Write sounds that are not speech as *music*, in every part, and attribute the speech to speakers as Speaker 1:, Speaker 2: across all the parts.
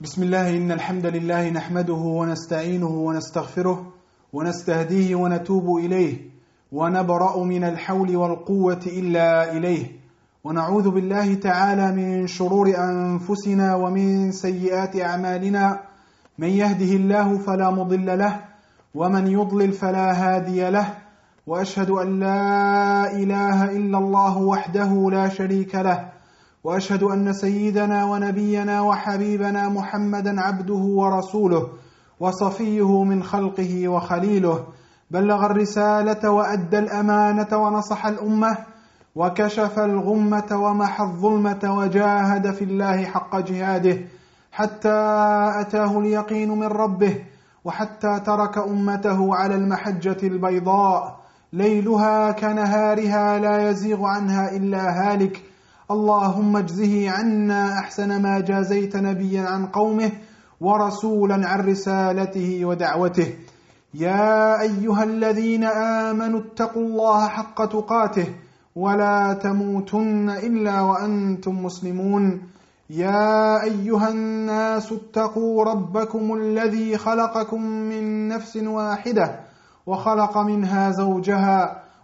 Speaker 1: بسم الله إن الحمد لله نحمده ونستعينه ونستغفره ونستهديه ونتوب إليه ونبرأ من الحول والقوة إلا إليه. ونعوذ بالله تعالى من شرور أنفسنا ومن سيئات أعمالنا. من يهده الله فلا مضل له ومن يضلل فلا هادي له. وأشهد أن لا إله إلا الله وحده لا شريك له. وأشهد أن سيدنا ونبينا وحبيبنا محمدا عبده ورسوله وصفيه من خلقه وخليله بلغ الرسالة وأدى الأمانة ونصح الأمة وكشف الغمة ومحى الظلمة وجاهد في الله حق جهاده حتى أتاه اليقين من ربه وحتى ترك أمته على المحجة البيضاء ليلها كنهارها لا يزيغ عنها إلا هالك. اللهم اجزه عنا أحسن ما جازيت نبيا عن قومه ورسولا عن رسالته ودعوته. يا أيها الذين آمنوا اتقوا الله حق تقاته ولا تموتن إلا وأنتم مسلمون. يا أيها الناس اتقوا ربكم الذي خلقكم من نفس واحدة وخلق منها زوجها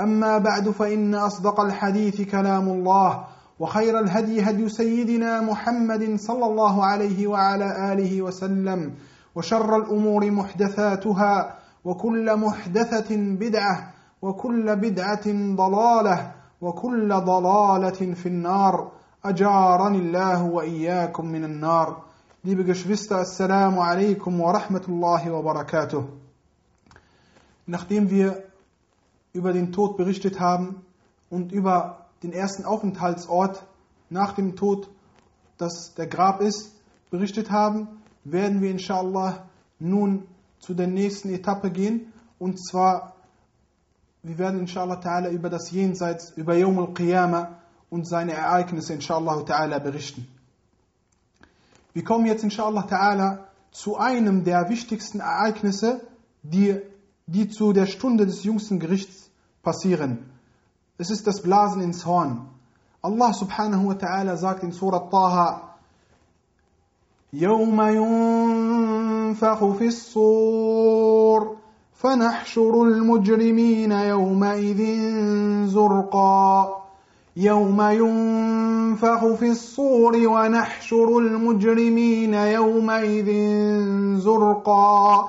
Speaker 1: أما بعد فإن أصدق الحديث كلام الله وخير الهدي هدي سيدنا محمد صلى الله عليه وعلى آله وسلم وشر الأمور محدثاتها وكل محدثة بدعة وكل بدعة ضلالة وكل ضلالة في النار أجارني الله وإياكم من النار Liebe Geschwister, alaikum wa rahmatullahi wa barakatuh. Nachdem wir über den Tod berichtet haben und über den ersten Aufenthaltsort nach dem Tod, das der Grab ist, berichtet haben, werden wir inshallah nun zu der nächsten Etappe gehen und zwar wir werden inshallah ta'ala über das Jenseits, über Yawm al-Qiyamah und seine Ereignisse inshallah ta'ala berichten. Wir kommen jetzt inshallah ta'ala zu einem der wichtigsten Ereignisse, die, die zu der Stunde des jüngsten Gerichts passieren. Es ist das Blasen ins Horn. Allah subhanahu wa ta'ala sagt in Surah Taha, يوم ينفخ في الصور فنحشر المجرمين يومئذ زرقا يوم ينفخ في الصور ونحشر المجرمين يومئذ زرقا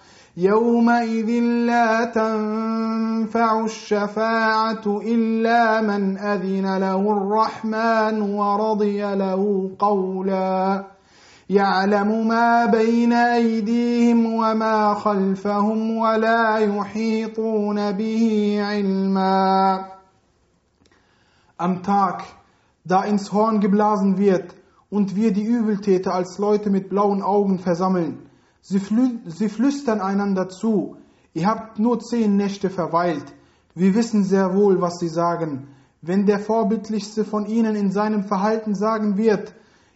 Speaker 1: يومئذ لا تنفع الشفاعة إلا من أذن له الرحمن ورضي له قولا يعلم ما بين أيديهم وما خلفهم ولا يحيطون به علما Am Tag, da ins Horn geblasen wird und wir die Übeltäter als Leute mit blauen Augen versammeln, Sie, flü sie flüstern einander zu, ihr habt nur zehn Nächte verweilt. Wir wissen sehr wohl, was sie sagen. Wenn der Vorbildlichste von ihnen in seinem Verhalten sagen wird,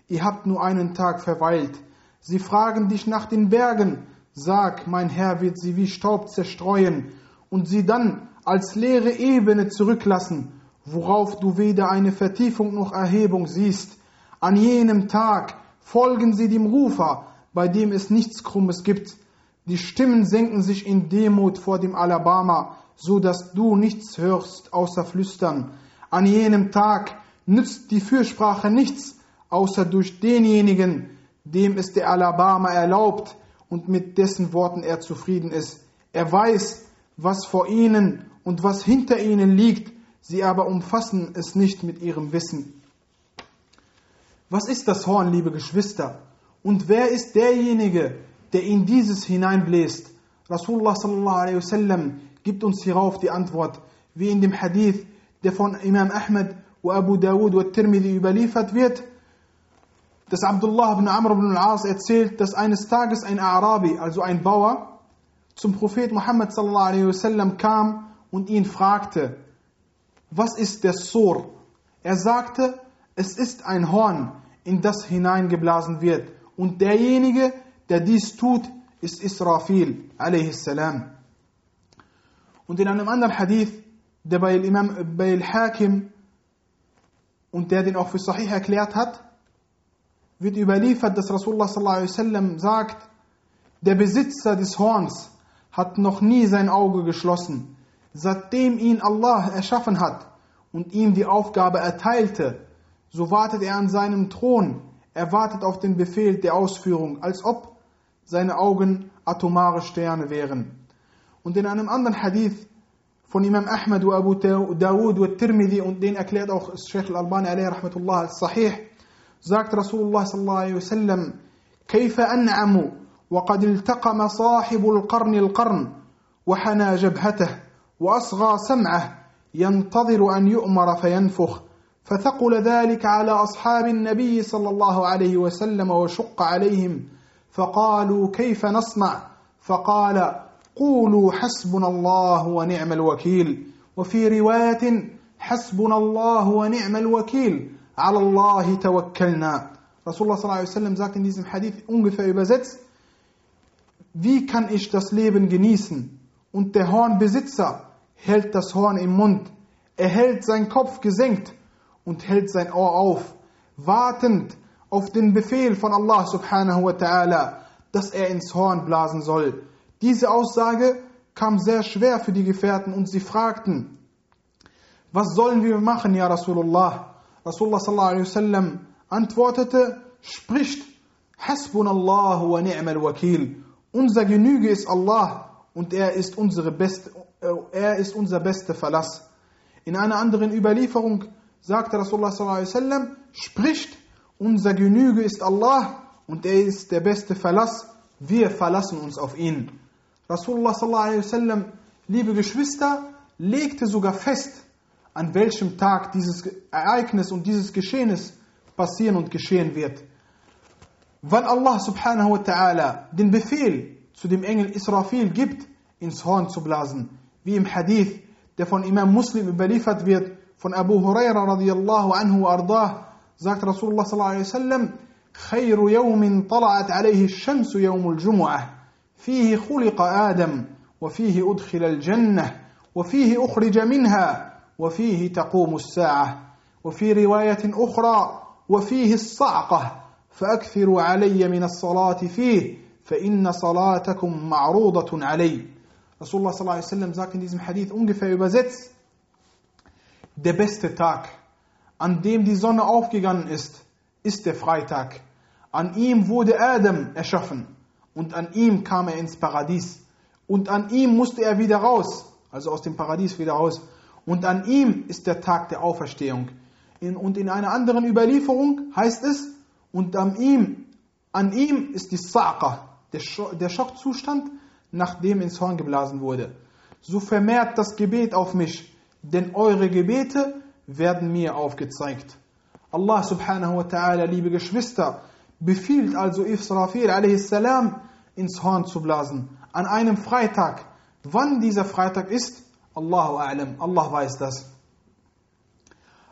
Speaker 1: ihr habt nur einen Tag verweilt. Sie fragen dich nach den Bergen, sag, mein Herr wird sie wie Staub zerstreuen und sie dann als leere Ebene zurücklassen, worauf du weder eine Vertiefung noch Erhebung siehst. An jenem Tag folgen sie dem Rufer, bei dem es nichts Krummes gibt. Die Stimmen senken sich in Demut vor dem Alabama, so dass du nichts hörst außer Flüstern. An jenem Tag nützt die Fürsprache nichts, außer durch denjenigen, dem es der Alabama erlaubt und mit dessen Worten er zufrieden ist. Er weiß, was vor ihnen und was hinter ihnen liegt, sie aber umfassen es nicht mit ihrem Wissen. Was ist das Horn, liebe Geschwister? Und wer ist derjenige, der in dieses hineinbläst? Rasulullah sallallahu alaihi wasallam gibt uns hierauf die Antwort, wie in dem Hadith, der von Imam Ahmed und Abu Dawud und Tirmidhi überliefert wird, dass Abdullah ibn Amr ibn al-As erzählt, dass eines Tages ein Arabi, also ein Bauer, zum Prophet Muhammad sallallahu alaihi wasallam kam und ihn fragte, was ist der Sur? Er sagte, es ist ein Horn, in das hineingeblasen wird. Und derjenige, der dies tut, ist Israfil a.s. Und in einem anderen Hadith, der bei Imam bei Al-Hakim und der den auch für Sahih erklärt hat, wird überliefert, dass Rasulullah sallallahu alaihi wasallam sagt, der Besitzer des Horns hat noch nie sein Auge geschlossen, seitdem ihn Allah erschaffen hat und ihm die Aufgabe erteilte, so wartet er an seinem Thron, er wartet auf den Befehl der Ausführung, als ob seine Augen atomare Sterne wären. Und in einem anderen Hadith von Imam Ahmad und Abu Dawud und Tirmidhi und den erklärt auch Sheikh Al-Albani alayhi rahmatullah als Sahih, sagt Rasulullah sallallahu alaihi wasallam, كيف أنعم وقد التقم صاحب القرن القرن وحنى جبهته وأصغى سمعه ينتظر أن يؤمر فينفخ فثقل ذلك على أصحاب النبي صلى الله عليه وسلم وشق عليهم فقالوا كيف نصنع؟ فقال قولوا حسبنا الله ونعم الوكيل. وفي رواية حسبنا الله ونعم الوكيل على الله توكلنا. رسول الله صلى الله عليه وسلم sagt in diesem Hadith ungefähr übersetzt wie kann ich das Leben genießen? Und der Hornbesitzer hält das Horn im Mund. Er hält seinen Kopf gesenkt. Und hält sein Ohr auf, wartend auf den Befehl von Allah subhanahu wa ta'ala, dass er ins Horn blasen soll. Diese Aussage kam sehr schwer für die Gefährten und sie fragten, was sollen wir machen, ja Rasulullah? Rasulullah sallallahu alaihi wasallam antwortete, spricht, Hasbunallahu wa ni'mal wakil. Unser Genüge ist Allah und er ist, unsere beste, äh, er ist unser bester Verlass. In einer anderen Überlieferung sagte Rasulullah sallallahu spricht, unser Genüge ist Allah und er ist der beste Verlass, wir verlassen uns auf ihn. Rasulullah sallallahu liebe Geschwister, legte sogar fest, an welchem Tag dieses Ereignis und dieses Geschehnis passieren und geschehen wird. Wann Allah subhanahu wa ta'ala den Befehl zu dem Engel Israfil gibt, ins Horn zu blasen, wie im Hadith, der von Imam Muslim überliefert wird, von Abu Huraira radiallahu anhu ardah, sagt Rasulullah sallallahu alaihi wasallam, خير يوم طلعت عليه الشمس يوم الجمعة فيه خلق آدم وفيه أدخل الجنة وفيه أخرج منها وفيه تقوم الساعة وفي رواية أخرى وفيه الصعقة فأكثروا علي من الصلاة فيه فإن صلاتكم معروضة علي Rasulullah sallallahu alaihi wasallam sagt in diesem Hadith ungefähr übersetzt, der beste Tag, an dem die Sonne aufgegangen ist, ist der Freitag. An ihm wurde Adam erschaffen und an ihm kam er ins Paradies. Und an ihm musste er wieder raus, also aus dem Paradies wieder raus. Und an ihm ist der Tag der Auferstehung. In, und in einer anderen Überlieferung heißt es, und an ihm, an ihm ist die Saqa, der, der Schockzustand, nachdem ins Horn geblasen wurde. So vermehrt das Gebet auf mich, denn eure Gebete werden mir aufgezeigt. Allah subhanahu wa ta'ala, liebe Geschwister, befiehlt also Israfil a.s. ins Horn zu blasen, an einem Freitag. Wann dieser Freitag ist, Allahu a'lam, Allah weiß das.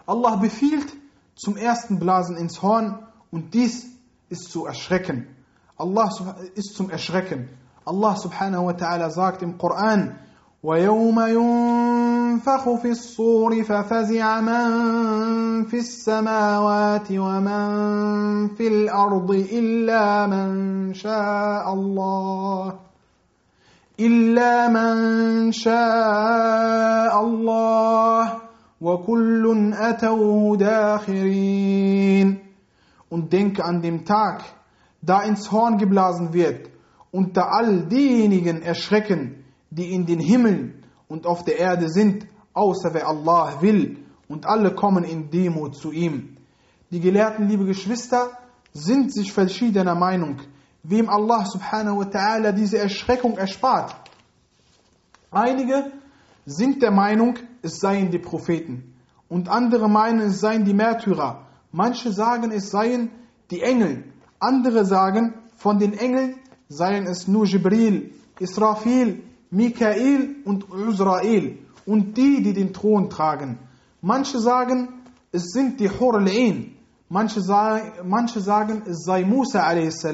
Speaker 1: Allah befiehlt zum ersten Blasen ins Horn und dies ist zu erschrecken. Allah ist zum Erschrecken. Allah subhanahu wa ta'ala sagt im Koran, وَيَوْمَ يُنفَخُ ينفخ في الصور ففزع من في السماوات ومن في الأرض إلا من شاء الله إلا من شاء الله وكل أتوه داخرين Und denke an den Tag, da ins Horn geblasen wird da all diejenigen erschrecken, die in den Himmeln und auf der Erde sind, außer wer Allah will, und alle kommen in Demut zu ihm. Die Gelehrten, liebe Geschwister, sind sich verschiedener Meinung, wem Allah subhanahu wa ta'ala diese Erschreckung erspart. Einige sind der Meinung, es seien die Propheten. Und andere meinen, es seien die Märtyrer. Manche sagen, es seien die Engel. Andere sagen, von den Engeln seien es nur Jibril, Israfil, Mikael und Uzrael und die, die den Thron tragen. Manche sagen, es sind die Hur al-Ain. Manche, manche sagen, es sei Musa a.s.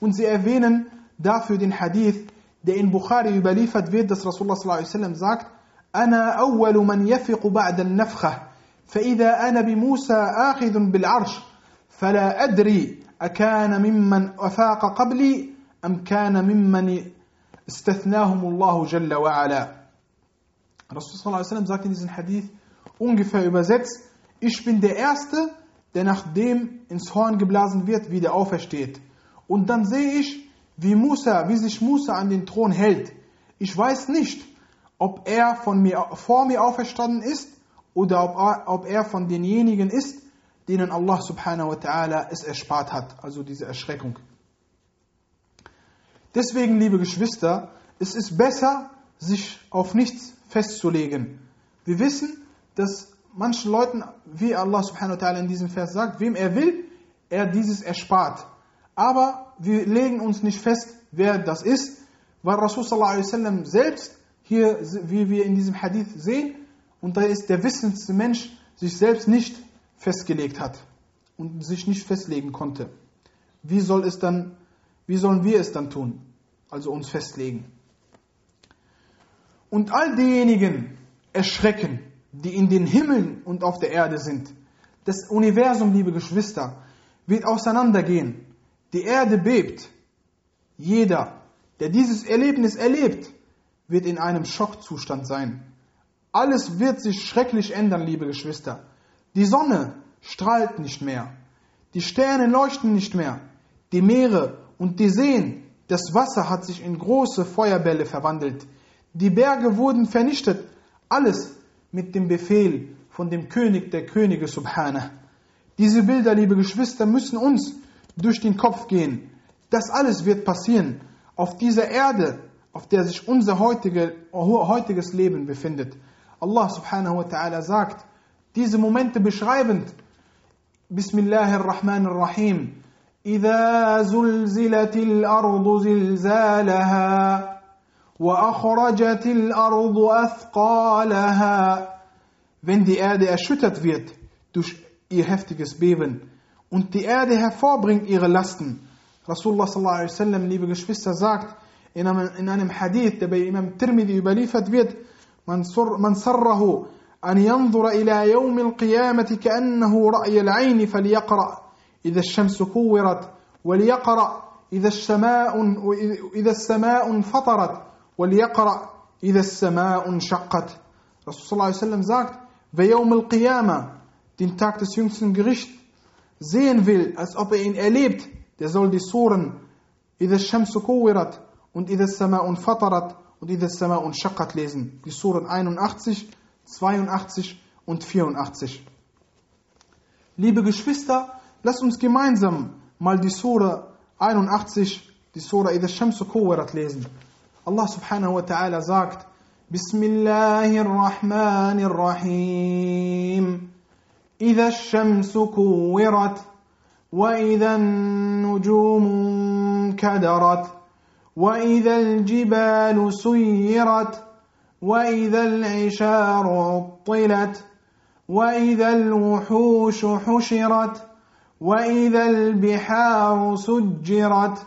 Speaker 1: Und sie erwähnen dafür den Hadith, der in Bukhari überliefert wird, dass Rasulullah s.a.w. sagt, أنا أول من يفق بعد النفخة فإذا أنا بموسى آخذ بالعرش فلا أدري أكان ممن أفاق قبلي أم كان ممن استثناهم الله جل وعلا Rasul sallallahu alaihi sagt in diesem Hadith ungefähr übersetzt, ich bin der Erste, der nachdem ins Horn geblasen wird, wieder aufersteht. Und dann sehe ich, wie Musa, wie sich Musa an den Thron hält. Ich weiß nicht, ob er von mir, vor mir auferstanden ist oder ob er, ob er von denjenigen ist, denen Allah subhanahu wa ta'ala es erspart hat, also diese Erschreckung. Deswegen, liebe Geschwister, es ist besser, sich auf nichts festzulegen. Wir wissen, dass manchen Leuten, wie Allah subhanahu wa ta'ala in diesem Vers sagt, wem er will, er dieses erspart. Aber wir legen uns nicht fest, wer das ist, weil Rasul sallallahu alaihi wasallam selbst hier, wie wir in diesem Hadith sehen, und da ist der wissendste Mensch sich selbst nicht festgelegt hat und sich nicht festlegen konnte. Wie soll es dann, wie sollen wir es dann tun? Also uns festlegen. Und all diejenigen erschrecken, die in den Himmeln und auf der Erde sind. Das Universum, liebe Geschwister, wird auseinandergehen. Die Erde bebt. Jeder, der dieses Erlebnis erlebt, wird in einem Schockzustand sein. Alles wird sich schrecklich ändern, liebe Geschwister. Die Sonne strahlt nicht mehr. Die Sterne leuchten nicht mehr. Die Meere und die Seen, das Wasser hat sich in große Feuerbälle verwandelt. Die Berge wurden vernichtet. Alles mit dem Befehl von dem König der Könige Subhana. Diese Bilder, liebe Geschwister, müssen uns durch den Kopf gehen. Das alles wird passieren. Auf dieser Erde auf der sich unser heutige, heutiges Leben befindet. Allah subhanahu wa ta'ala sagt, diese Momente beschreibend, Bismillahirrahmanirrahim, إذا زلزلت الأرض زلزالها وأخرجت الأرض أثقالها Wenn die Erde erschüttert wird durch ihr heftiges Beben und die Erde hervorbringt ihre Lasten. Rasulullah sallallahu alaihi wasallam, liebe Geschwister, sagt, in einem, in einem Hadith, der bei Imam Tirmidhi überliefert wird, man, man sarrahu أن ينظر إلى يوم القيامة كأنه رأي العين فليقرأ إذا الشمس كورت وليقرأ إذا السماء إذا السماء انفطرت وليقرأ إذا السماء انشقت Rasul sallallahu alaihi wasallam sagt, wer Yawm al-Qiyamah, den Tag des jüngsten Gerichts, sehen will, als ob er ihn erlebt, der soll die Suren, إذا الشمس كورت und إذا السماء فطرت und إذا السماء انشقت lesen. Die Suren 81, 82 und 84. Liebe Geschwister, lasst uns gemeinsam mal die Sura 81, die Sura إذا الشمس كورت lesen. Allah subhanahu wa ta'ala sagt, بسم الله الرحمن الرحيم. إذا الشمس كورت وإذا النجوم انكدرت وإذا الجبال سيرت وإذا العشار عطلت وإذا الوحوش حشرت وإذا البحار سجرت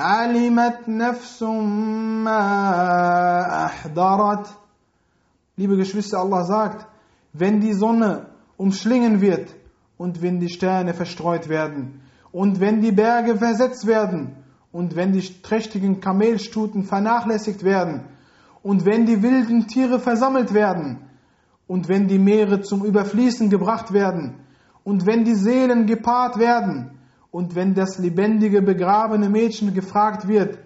Speaker 1: Alimat nafsum ahdarat. Liebe Geschwister, Allah sagt, wenn die Sonne umschlingen wird und wenn die Sterne verstreut werden und wenn die Berge versetzt werden und wenn die trächtigen Kamelstuten vernachlässigt werden und wenn die wilden Tiere versammelt werden und wenn die Meere zum Überfließen gebracht werden und wenn die Seelen gepaart werden und wenn das lebendige begrabene Mädchen gefragt wird,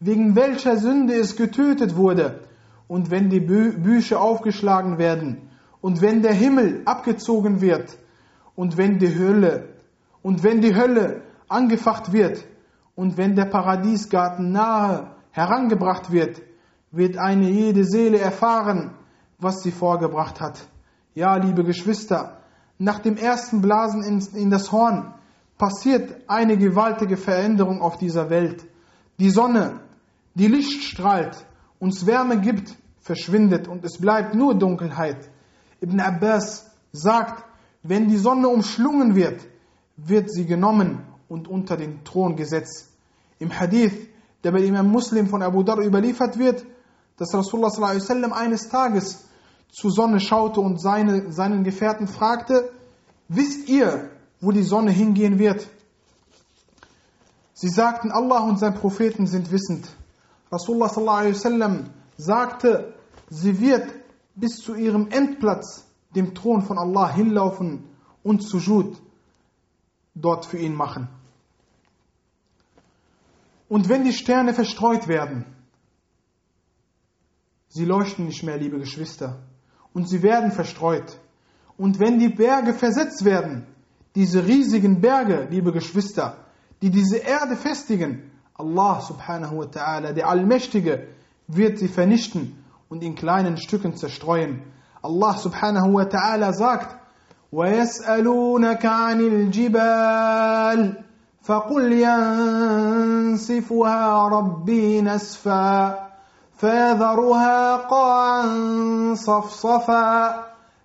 Speaker 1: wegen welcher Sünde es getötet wurde, und wenn die Bü Bücher aufgeschlagen werden, und wenn der Himmel abgezogen wird, und wenn die Hölle, und wenn die Hölle angefacht wird, und wenn der Paradiesgarten nahe herangebracht wird, wird eine jede Seele erfahren, was sie vorgebracht hat. Ja, liebe Geschwister, nach dem ersten Blasen in, in das Horn passiert eine gewaltige Veränderung auf dieser Welt. Die Sonne, die Licht strahlt, uns Wärme gibt, verschwindet und es bleibt nur Dunkelheit. Ibn Abbas sagt, wenn die Sonne umschlungen wird, wird sie genommen und unter den Thron gesetzt. Im Hadith, der bei Imam Muslim von Abu Dar überliefert wird, dass Rasulullah sallam eines Tages zur Sonne schaute und seine, seinen Gefährten fragte, wisst ihr, wo die Sonne hingehen wird. Sie sagten, Allah und sein Propheten sind wissend. Rasulullah sallallahu alaihi wasallam sagte, sie wird bis zu ihrem Endplatz, dem Thron von Allah, hinlaufen und Sujud dort für ihn machen. Und wenn die Sterne verstreut werden, sie leuchten nicht mehr, liebe Geschwister, und sie werden verstreut. Und wenn die Berge versetzt werden, diese riesigen Berge, liebe Geschwister, die diese Erde festigen, Allah subhanahu wa ta'ala, der Allmächtige, wird sie vernichten und in kleinen Stücken zerstreuen. Allah subhanahu wa ta'ala sagt, وَيَسْأَلُونَكَ عَنِ الْجِبَالِ فَقُلْ يَنْسِفُهَا رَبِّي نَسْفًا فَيَذَرُهَا قَاعًا صَفْصَفًا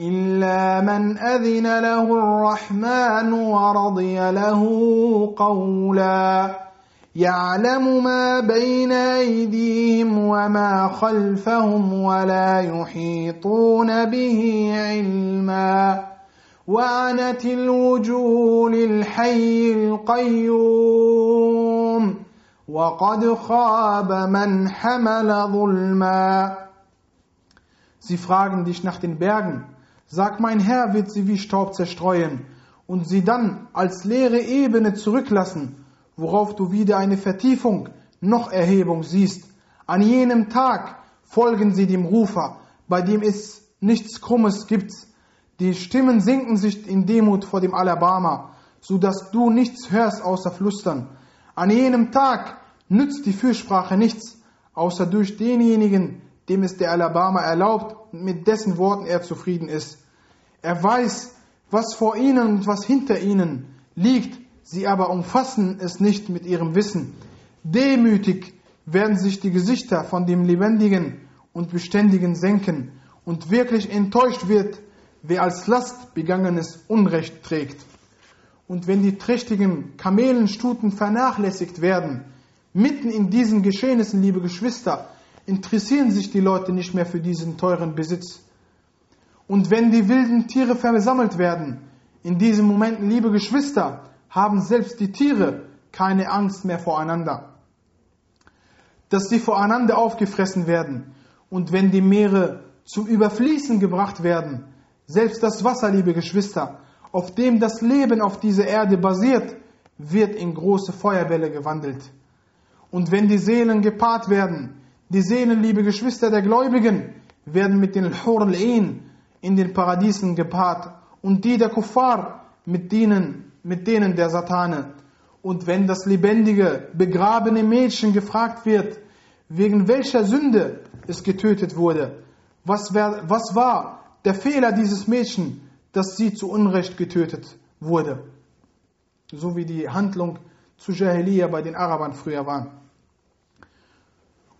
Speaker 1: إلا من أذن له الرحمن ورضي له قولا يعلم ما بين أيديهم وما خلفهم ولا يحيطون به علما وعنت الوجوه للحي القيوم وقد خاب من حمل ظلما Sie fragen dich nach den Bergen. Sag, mein Herr wird sie wie Staub zerstreuen und sie dann als leere Ebene zurücklassen, worauf du wieder eine Vertiefung, noch Erhebung siehst. An jenem Tag folgen sie dem Rufer, bei dem es nichts Krummes gibt. Die Stimmen sinken sich in Demut vor dem Alabama, so dass du nichts hörst außer Flüstern. An jenem Tag nützt die Fürsprache nichts, außer durch denjenigen, dem es der Alabama erlaubt mit dessen Worten er zufrieden ist. Er weiß, was vor ihnen und was hinter ihnen liegt, sie aber umfassen es nicht mit ihrem Wissen. Demütig werden sich die Gesichter von dem Lebendigen und Beständigen senken und wirklich enttäuscht wird, wer als Last begangenes Unrecht trägt. Und wenn die trächtigen Kamelenstuten vernachlässigt werden, mitten in diesen Geschehnissen, liebe Geschwister, interessieren sich die Leute nicht mehr für diesen teuren Besitz. Und wenn die wilden Tiere versammelt werden, in diesen Momenten, liebe Geschwister, haben selbst die Tiere keine Angst mehr voreinander. Dass sie voreinander aufgefressen werden und wenn die Meere zum Überfließen gebracht werden, Selbst das Wasser, liebe Geschwister, auf dem das Leben auf dieser Erde basiert, wird in große Feuerbälle gewandelt. Und wenn die Seelen gepaart werden, die Seelen, liebe Geschwister der Gläubigen, werden mit den Hurl in den Paradiesen gepaart und die der Kuffar mit denen, mit denen der Satane. Und wenn das lebendige, begrabene Mädchen gefragt wird, wegen welcher Sünde es getötet wurde, was, wär, was war der Fehler dieses Mädchen, dass sie zu Unrecht getötet wurde? So wie die Handlung zu Jahiliya bei den Arabern früher war.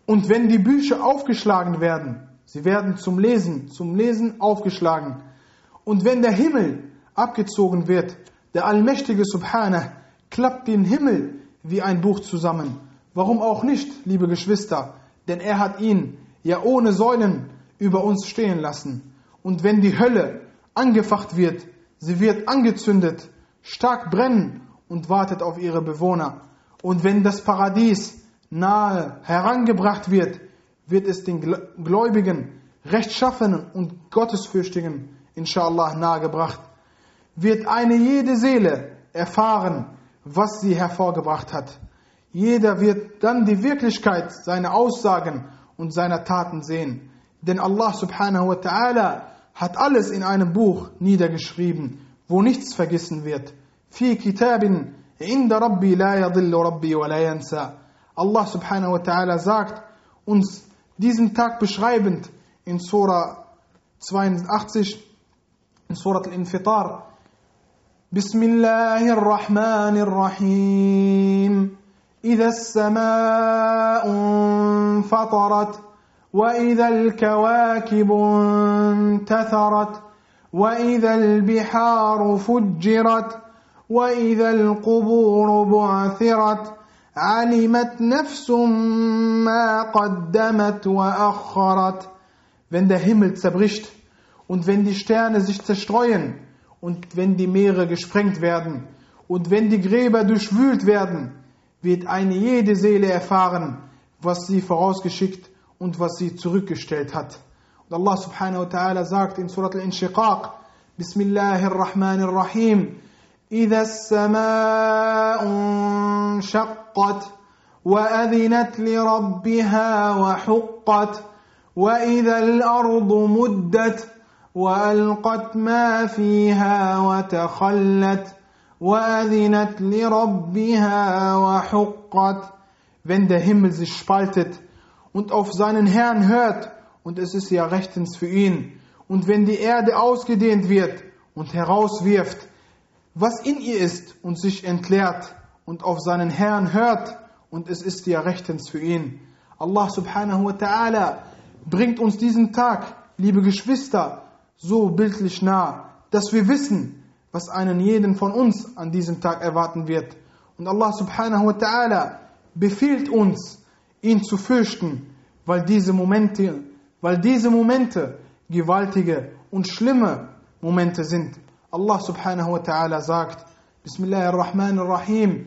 Speaker 1: Und wenn die Bücher aufgeschlagen werden, sie werden zum Lesen, zum Lesen aufgeschlagen. Und wenn der Himmel abgezogen wird, der allmächtige Subhanah klappt den Himmel wie ein Buch zusammen. Warum auch nicht, liebe Geschwister? Denn er hat ihn ja ohne Säulen über uns stehen lassen. Und wenn die Hölle angefacht wird, sie wird angezündet, stark brennen und wartet auf ihre Bewohner. Und wenn das Paradies nahe herangebracht wird, wird es den Gläubigen, Rechtschaffenen und Gottesfürchtigen, inshallah, nahegebracht. Wird eine jede Seele erfahren, was sie hervorgebracht hat. Jeder wird dann die Wirklichkeit seiner Aussagen und seiner Taten sehen. Denn Allah subhanahu wa ta'ala hat alles in einem Buch niedergeschrieben, wo nichts vergessen wird. Fi kitabin inda rabbi la yadillu rabbi wa la yansa. Allah subhanahu wa ta'ala sagt uns diesen Tag beschreibend in Surah 82, in Surah Al-Infitar. بسم الله الرحمن الرحيم إذا السماء انفطرت وإذا الكواكب انتثرت وإذا البحار فجرت وإذا القبور بعثرت علمت نفس ما قدمت وأخرت Wenn der Himmel zerbricht und wenn die Sterne sich zerstreuen und wenn die Meere gesprengt werden und wenn die Gräber durchwühlt werden, wird eine jede Seele erfahren, was sie vorausgeschickt und was sie zurückgestellt hat. Und Allah subhanahu wa ta'ala sagt in Surat al-Inshiqaq, Bismillahir Rahmanir Rahim, إذا السماء انشقت وأذنت لربها وحقت وإذا الأرض مدت وألقت ما فيها وتخلت وأذنت لربها وحقت Wenn der Himmel sich spaltet und auf seinen Herrn hört, und es ist ja rechtens für ihn, und wenn die Erde ausgedehnt wird und herauswirft, was in ihr ist und sich entleert und auf seinen Herrn hört und es ist ja rechtens für ihn. Allah subhanahu wa ta'ala bringt uns diesen Tag, liebe Geschwister, so bildlich nah, dass wir wissen, was einen jeden von uns an diesem Tag erwarten wird. Und Allah subhanahu wa ta'ala befiehlt uns, ihn zu fürchten, weil diese Momente, weil diese Momente gewaltige und schlimme Momente sind. Allah subhanahu wa ta'ala sagt, Bismillah ar-Rahman ar-Rahim,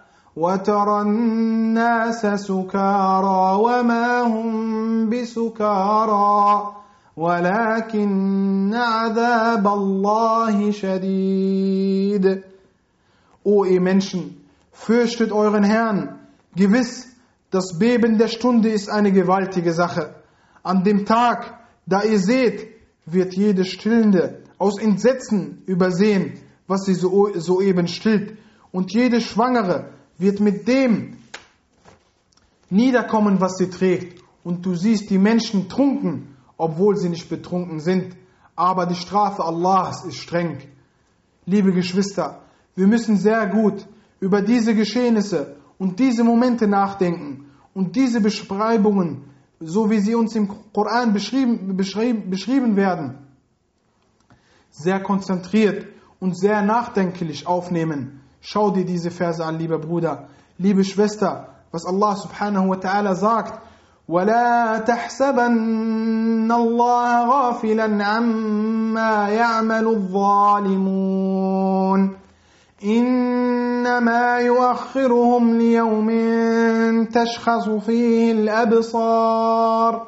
Speaker 1: وترى الناس سكارى وما هم بسكارى ولكن عذاب الله شديد O ihr Menschen, fürchtet euren Herrn. Gewiss, das Beben der Stunde ist eine gewaltige Sache. An dem Tag, da ihr seht, wird jede Stillende aus Entsetzen übersehen, was sie soeben stillt. Und jede Schwangere wird mit dem niederkommen, was sie trägt. Und du siehst die Menschen trunken, obwohl sie nicht betrunken sind. Aber die Strafe Allahs ist streng. Liebe Geschwister, wir müssen sehr gut über diese Geschehnisse und diese Momente nachdenken und diese Beschreibungen, so wie sie uns im Koran beschrieben, beschrieben, beschrieben werden, sehr konzentriert und sehr nachdenklich aufnehmen. Schau dir diese Verse an, lieber Bruder, liebe Schwester, was Allah subhanahu wa ta'ala sagt. ولا تحسبن الله غافلا عما يعمل الظالمون انما يؤخرهم ليوم تشخص فيه الابصار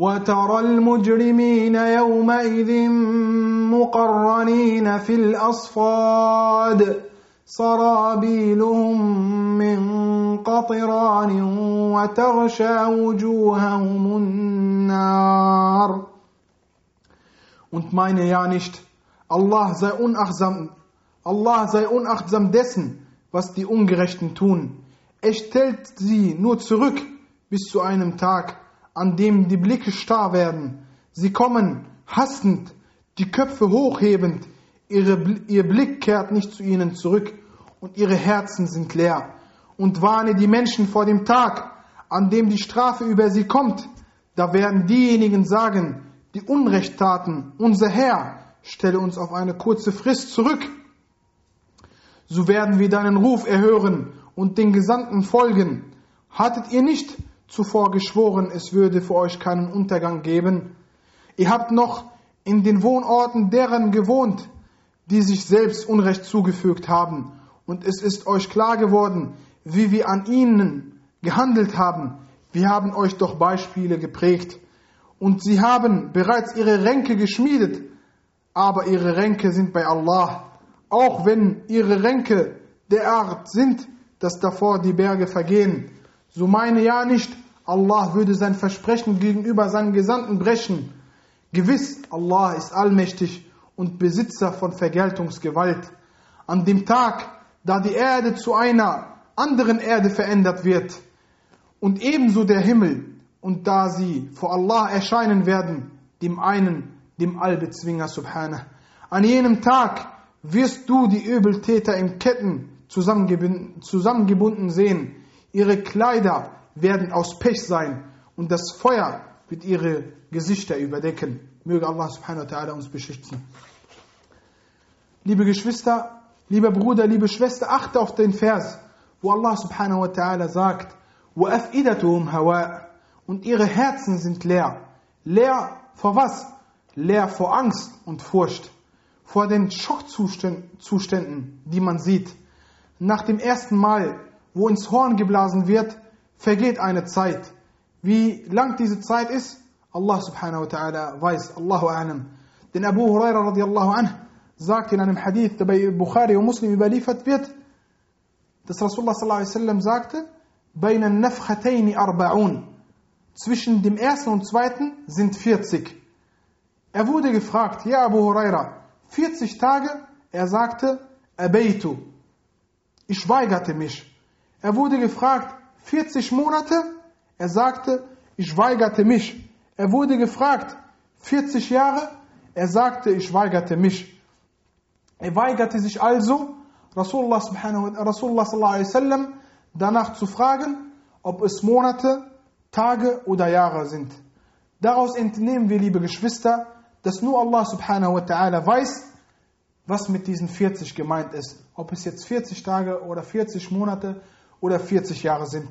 Speaker 1: وترى المجرمين يومئذ مقرنين في الاصفاد سرابيلهم من قطران وتغشى وجوههم النار Und meine ja nicht, Allah sei unachtsam, Allah sei unachtsam dessen, was die Ungerechten tun. Er stellt sie nur zurück bis zu einem Tag, an dem die Blicke starr werden. Sie kommen hastend, die Köpfe hochhebend, ihre, ihr Blick kehrt nicht zu ihnen zurück und ihre Herzen sind leer. Und warne die Menschen vor dem Tag, an dem die Strafe über sie kommt. Da werden diejenigen sagen, die Unrecht taten, unser Herr, stelle uns auf eine kurze Frist zurück. So werden wir deinen Ruf erhören und den Gesandten folgen. Hattet ihr nicht zuvor geschworen, es würde für euch keinen Untergang geben? Ihr habt noch in den Wohnorten deren gewohnt, die sich selbst Unrecht zugefügt haben. Und es ist euch klar geworden, wie wir an ihnen gehandelt haben. Wir haben euch doch Beispiele geprägt. Und sie haben bereits ihre Ränke geschmiedet, aber ihre Ränke sind bei Allah. Auch wenn ihre Ränke derart sind, dass davor die Berge vergehen. So meine ja nicht, Allah würde sein Versprechen gegenüber seinen Gesandten brechen. Gewiss, Allah ist allmächtig und Besitzer von Vergeltungsgewalt. An dem Tag, da die Erde zu einer anderen Erde verändert wird und ebenso der Himmel und da sie vor Allah erscheinen werden, dem einen, dem Allbezwinger subhanahu. An jenem Tag wirst du die Übeltäter in Ketten zusammengebunden sehen. Ihre Kleider werden aus Pech sein und das Feuer wird ihre Gesichter überdecken. Möge Allah subhanahu wa ta'ala uns beschützen. Liebe Geschwister, lieber Bruder, liebe Schwester, achte auf den Vers, wo Allah subhanahu wa ta'ala sagt, وَأَفْئِدَتُهُمْ هَوَاء Und ihre Herzen sind leer. Leer vor was? Leer vor Angst und Furcht. Vor den Schockzuständen, die man sieht. Nach dem ersten Mal, wo ins Horn geblasen wird, vergeht eine Zeit. Wie lang diese Zeit ist, Allah subhanahu wa ta'ala weiß, Allahu a'lam. Denn Abu Huraira radiallahu anhu sagt in einem Hadith, der bei Bukhari und Muslim überliefert wird, dass Rasulullah sallallahu alaihi wasallam sagte, بين النفختين أربعون zwischen dem ersten und zweiten sind 40. Er wurde gefragt, ja Abu Huraira, 40 Tage? Er sagte, Abeitu. ich weigerte mich. Er wurde gefragt, 40 Monate? Er sagte, ich weigerte mich. Er wurde gefragt, 40 Jahre? Er sagte, ich weigerte mich. Er weigerte sich also, Rasulullah, Rasulullah sallallahu alaihi wasallam danach zu fragen, ob es Monate, Tage oder Jahre sind. Daraus entnehmen wir, liebe Geschwister, dass nur Allah subhanahu wa ta'ala weiß, was mit diesen 40 gemeint ist. Ob es jetzt 40 Tage oder 40 Monate oder 40 Jahre sind.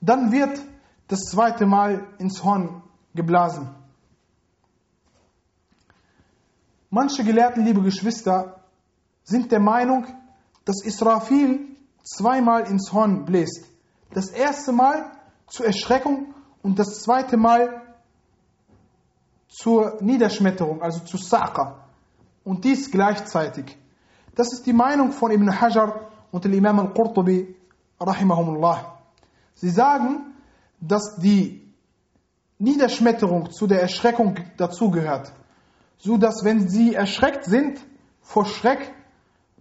Speaker 1: Dann wird das zweite Mal ins Horn geblasen. Manche Gelehrten, liebe Geschwister, sind der Meinung, dass Israfil zweimal ins Horn bläst. Das erste Mal zur Erschreckung und das zweite Mal zur Niederschmetterung, also zu Saqa. Und dies gleichzeitig. Das ist die Meinung von Ibn Hajar und dem Imam al-Qurtubi, rahimahumullah. Sie sagen, dass die Niederschmetterung zu der Erschreckung dazugehört. So dass wenn sie erschreckt sind, vor Schreck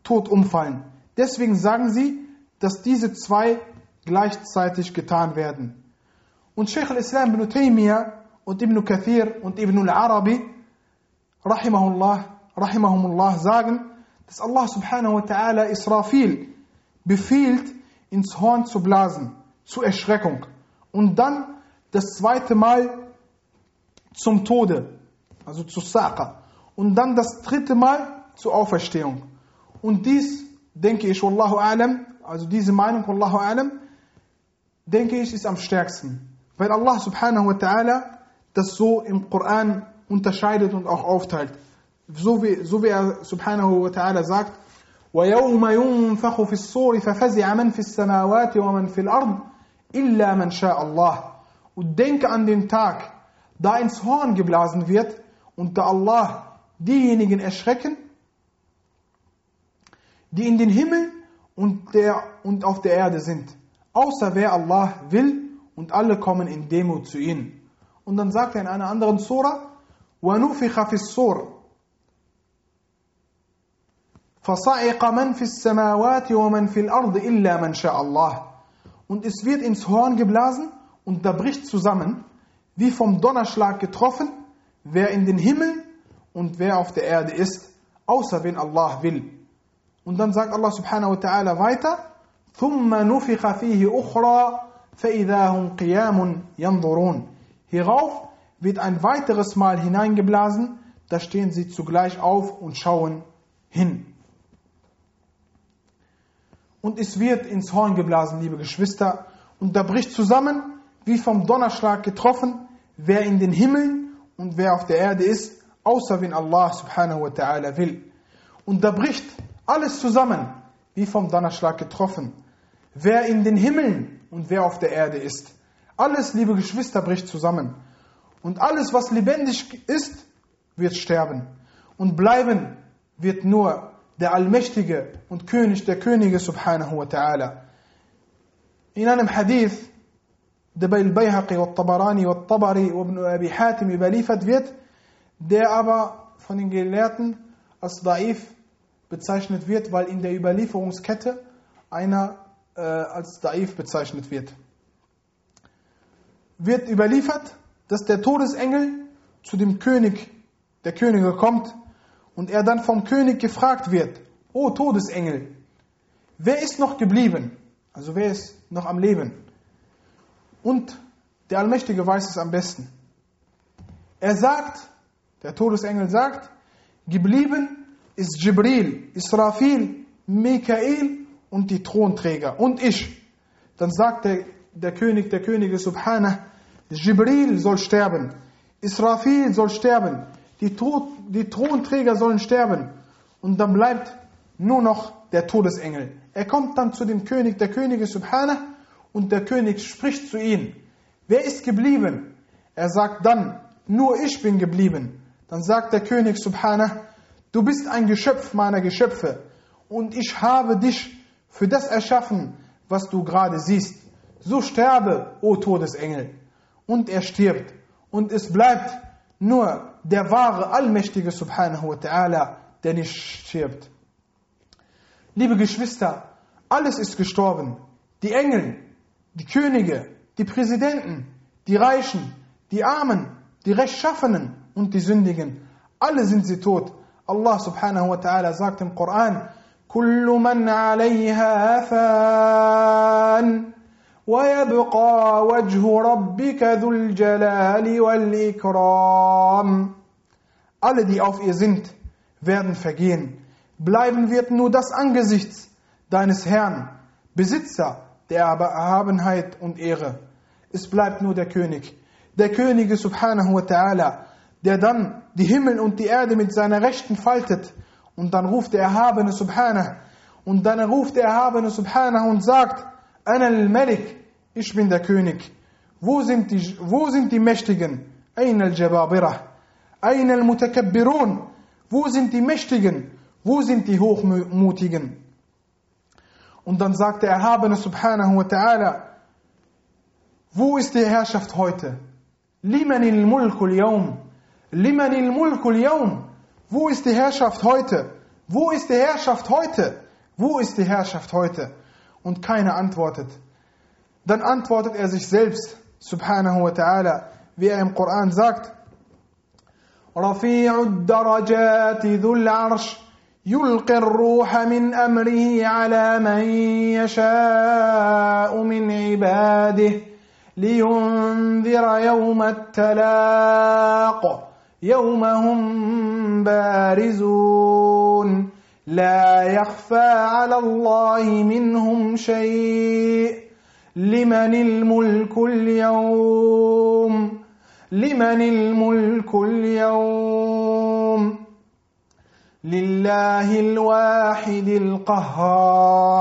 Speaker 1: tot umfallen. Deswegen sagen sie, dass diese zwei gleichzeitig getan werden. Und Sheikh al-Islam ibn Taymiyyah und Ibn Kathir und Ibn al-Arabi, rahimahullah, rahimahumullah, sagen, dass Allah subhanahu wa ta'ala Israfil befiehlt, ins Horn zu blasen, zur Erschreckung. Und dann das zweite Mal zum Tode, also zu Saqa. Und dann das dritte Mal zur Auferstehung. Und dies, denke ich, Wallahu a'lam, also diese Meinung, Wallahu a'lam, denke ich, ist am stärksten. Weil Allah subhanahu wa ta'ala das so im Koran unterscheidet und auch aufteilt. So wie, so wie er subhanahu wa ta'ala sagt, وَيَوْمَ يُنفَخُ فِي الصُّورِ فَفَزِعَ مَنْ فِي السَّمَاوَاتِ وَمَنْ فِي الْأَرْضِ إِلَّا مَنْ شَاءَ اللَّهِ Und denke an den Tag, da ins Horn geblasen wird und da Allah diejenigen erschrecken, die in den Himmel und, der, und auf der Erde sind, außer wer Allah will und alle kommen in Demut zu ihnen. Und dann sagt er in einer anderen Sura, وَنُفِخَ فِي الصُّورِ فَصَعِقَ مَنْ فِي السَّمَاوَاتِ وَمَنْ فِي الْأَرْضِ إِلَّا مَنْ شَاءَ اللَّهِ Und es wird ins Horn geblasen und da bricht zusammen, wie vom Donnerschlag getroffen, wer in den Himmel und wer auf der Erde ist, außer wenn Allah will. Und dann sagt Allah subhanahu wa ta'ala weiter, ثُمَّ نُفِخَ فِيهِ أُخْرَى فَإِذَا هُمْ قِيَامٌ يَنْظُرُونَ Hierauf wird ein weiteres Mal hineingeblasen, da stehen sie zugleich auf und schauen hin. Und es wird ins Horn geblasen, liebe Geschwister, und da bricht zusammen, wie vom Donnerschlag getroffen, wer in den Himmeln und wer auf der Erde ist, außer wenn Allah subhanahu wa ta'ala will. Und da bricht alles zusammen, wie vom Donnerschlag getroffen. Wer in den Himmeln und wer auf der Erde ist. Alles, liebe Geschwister, bricht zusammen. Und alles, was lebendig ist, wird sterben. Und bleiben wird nur der Allmächtige und König der Könige, subhanahu wa ta'ala. In einem Hadith, der bei Al-Bayhaqi, Al-Tabarani, Al-Tabari und Ibn Abi Hatim überliefert wird, der aber von den Gelehrten als Da'if bezeichnet wird, weil in der Überlieferungskette einer äh, als Da'if bezeichnet wird wird überliefert, dass der Todesengel zu dem König der Könige kommt und er dann vom König gefragt wird, O Todesengel, wer ist noch geblieben? Also wer ist noch am Leben? Und der Allmächtige weiß es am besten. Er sagt, der Todesengel sagt, geblieben ist Jibril, Israfil, Mikael und die Thronträger und ich. Dann sagt der, der König der Könige Subhanah, Jibril soll sterben, Israfil soll sterben, die, Tod, die Thronträger sollen sterben. Und dann bleibt nur noch der Todesengel. Er kommt dann zu dem König der Könige Subhanah und der König spricht zu ihm. Wer ist geblieben? Er sagt dann, nur ich bin geblieben. Dann sagt der König Subhanah, du bist ein Geschöpf meiner Geschöpfe und ich habe dich für das erschaffen, was du gerade siehst. So sterbe, o Todesengel und er stirbt. Und es bleibt nur der wahre, allmächtige Subhanahu wa ta'ala, der nicht stirbt. Liebe Geschwister, Alles ist gestorben. Die Engel, die Könige, die Präsidenten, die Reichen, die Armen, die Rechtschaffenen und die Sündigen. Alle sind sie tot. Allah subhanahu wa ta'ala sagt im Koran, كل من عليها فان ويبقى وجه ربك ذو الجلال والإكرام Alle, die auf ihr sind, werden vergehen. Bleiben wird nur das Angesicht deines Herrn, Besitzer der Erhabenheit und Ehre. Es bleibt nur der König. Der König subhanahu wa ta'ala, der dann die Himmel und die Erde mit seiner Rechten faltet und dann ruft der Erhabene subhanahu und dann ruft der Erhabene subhanahu und sagt, Ana al-Malik, ich bin der König. Wo sind die, wo sind die Mächtigen? Aina al-Jababirah. Aina al-Mutakabbirun. Wo sind die Mächtigen? Wo sind die Hochmutigen? Und dann sagt der Erhabene subhanahu wa ta'ala, wo ist die Herrschaft heute? Liman il-Mulku al-Yawm. Liman il-Mulku al-Yawm. Wo ist die Herrschaft heute? Wo ist die Herrschaft heute? Wo ist die Herrschaft heute? Und keiner antwortet. Dann antwortet er sich selbst, subhanahu wa ta'ala, wie er im Koran sagt, رفيع الدرجات ذو العرش يلقي الروح من امره على من يشاء من عباده لينذر يوم التلاق يوم هم بارزون لا يخفى على الله منهم شيء لمن الملك اليوم لمن الملك اليوم لله الواحد القهار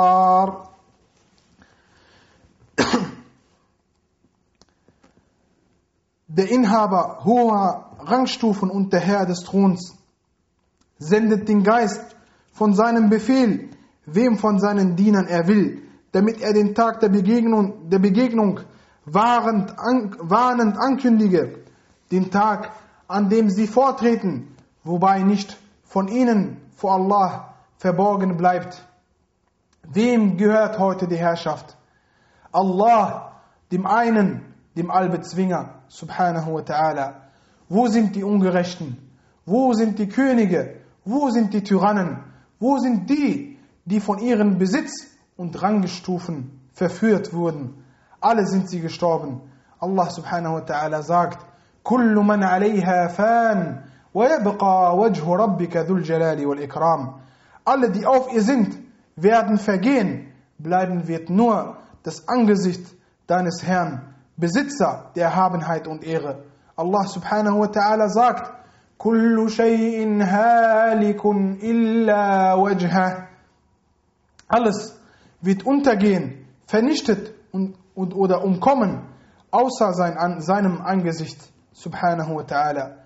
Speaker 1: Der Inhaber hoher Rangstufen und der Herr des Throns sendet den Geist von seinem Befehl, wem von seinen Dienern er will, damit er den Tag der Begegnung, der Begegnung warnend, an, warnend ankündige, den Tag, an dem sie vortreten, wobei nicht von ihnen vor Allah verborgen bleibt. Wem gehört heute die Herrschaft? Allah, dem einen, dem Allbezwinger, subhanahu wa ta'ala. Wo sind die Ungerechten? Wo sind die Könige? Wo sind die Tyrannen? Wo sind die, die von ihren Besitz und Rangstufen verführt wurden? Alle sind sie gestorben. Allah subhanahu wa ta'ala sagt, كل من عليها فان ويبقى وجه ربك ذو الجلال والإكرام Alle, die auf ihr sind, werden vergehen. Bleiben wird nur das Angesicht deines Herrn, Besitzer der Erhabenheit und Ehre. Allah subhanahu wa ta'ala sagt, كل شيء هالك إلا وجهه Alles wird untergehen, vernichtet und, und, oder umkommen, außer sein, seinem Angesicht, subhanahu wa ta'ala.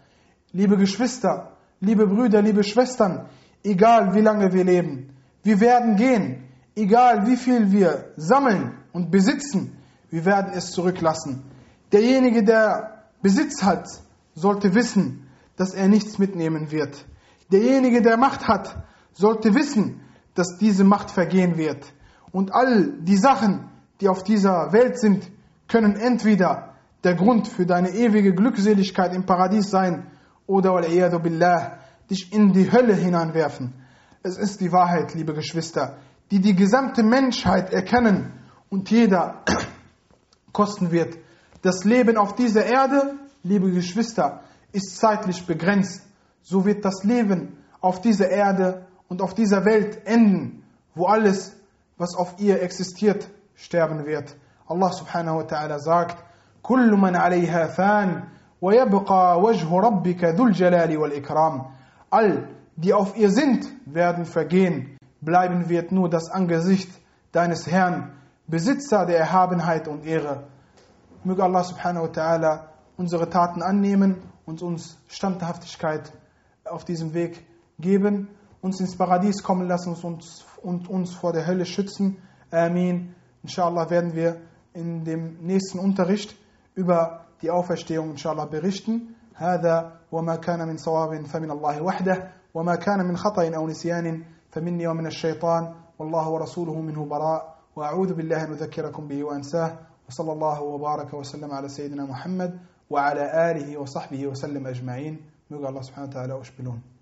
Speaker 1: Liebe Geschwister, liebe Brüder, liebe Schwestern, egal wie lange wir leben, wir werden gehen, egal wie viel wir sammeln und besitzen, wir werden es zurücklassen. Derjenige, der Besitz hat, sollte wissen, dass er nichts mitnehmen wird. Derjenige, der Macht hat, sollte wissen, dass diese Macht vergehen wird. Und all die Sachen, die auf dieser Welt sind, können entweder der Grund für deine ewige Glückseligkeit im Paradies sein oder dich in die Hölle hineinwerfen. Es ist die Wahrheit, liebe Geschwister, die die gesamte Menschheit erkennen und jeder *clears throat* kosten wird. Das Leben auf dieser Erde, liebe Geschwister, ist zeitlich begrenzt. So wird das Leben auf dieser Erde und auf dieser Welt enden, wo alles, was auf ihr existiert, sterben wird. Allah subhanahu wa ta'ala sagt, كل من عليها فان ويبقى وجه ربك ذو الجلال والإكرام All, die auf ihr sind, werden vergehen. Bleiben wird nur das Angesicht deines Herrn, Besitzer der Erhabenheit und Ehre. Möge Allah subhanahu wa ta'ala unsere Taten annehmen und uns Standhaftigkeit auf diesem Weg geben, Uns ins Paradies kommen lassen und, und uns vor der Hölle schützen. Amin. Inshallah werden wir in dem nächsten Unterricht über die Auferstehung inshallah berichten. هذا وما كان من صواب فمن الله وحده وما كان من خطأ أو نسيان فمني ومن الشيطان والله ورسوله منه براء وأعوذ بالله أن أذكركم به وأنساه وصلى الله وبارك وسلم على سيدنا محمد وعلى آله وصحبه وسلم أجمعين Möge Allah subhanahu wa ta'ala euch belohnen.